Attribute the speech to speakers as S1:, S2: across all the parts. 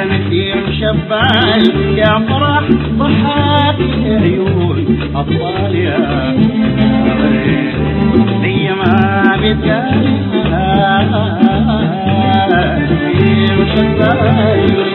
S1: يا نسيم شبال يا فرح ضحاك عيون أطفال يا زي ما بتقال نسيم شبال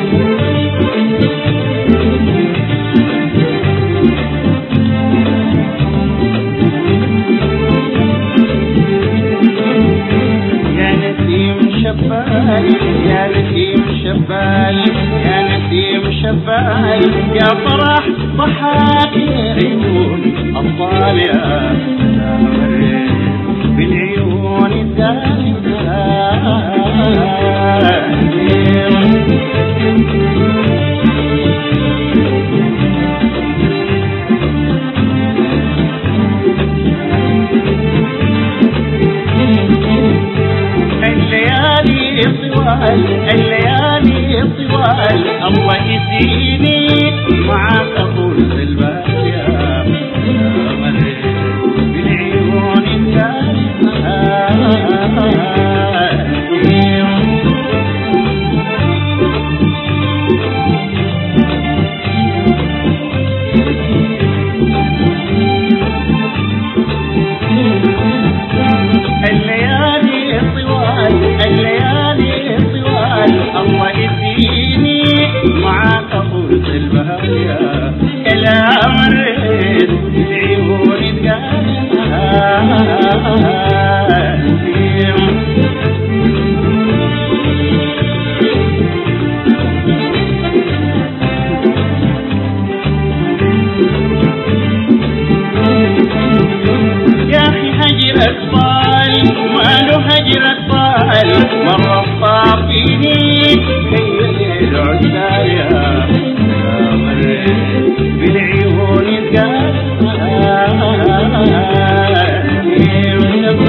S1: شبال يا نسيم شبال يا نسيم شبال يا فرح ضحاك عيون أطفال يا بالعيون and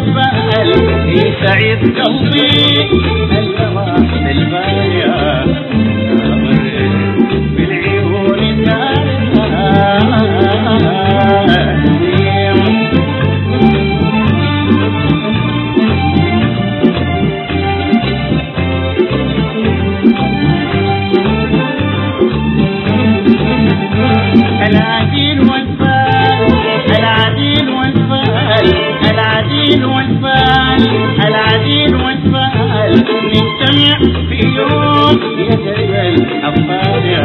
S1: بشبال يسعد قلبي. راح والفال العديل والفال نجتمع في يوم يجرب الأطفال يا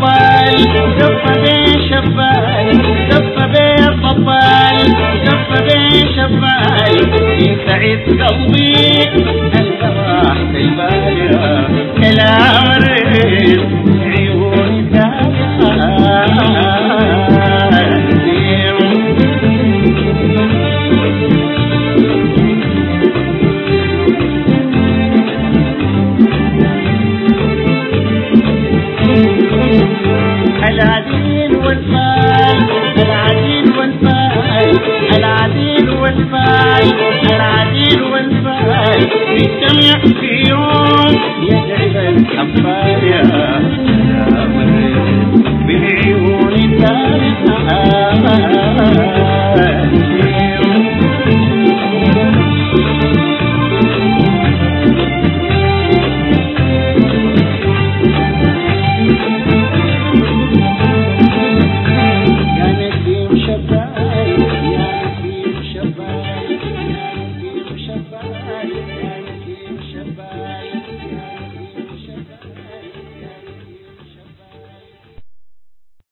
S1: بين طبال دفة بين شبال دفة بين طبال دفة بين شبال يسعد قلبي راح بالبالي كلام الريس والفال نجتمع في يوم يدعي الحفال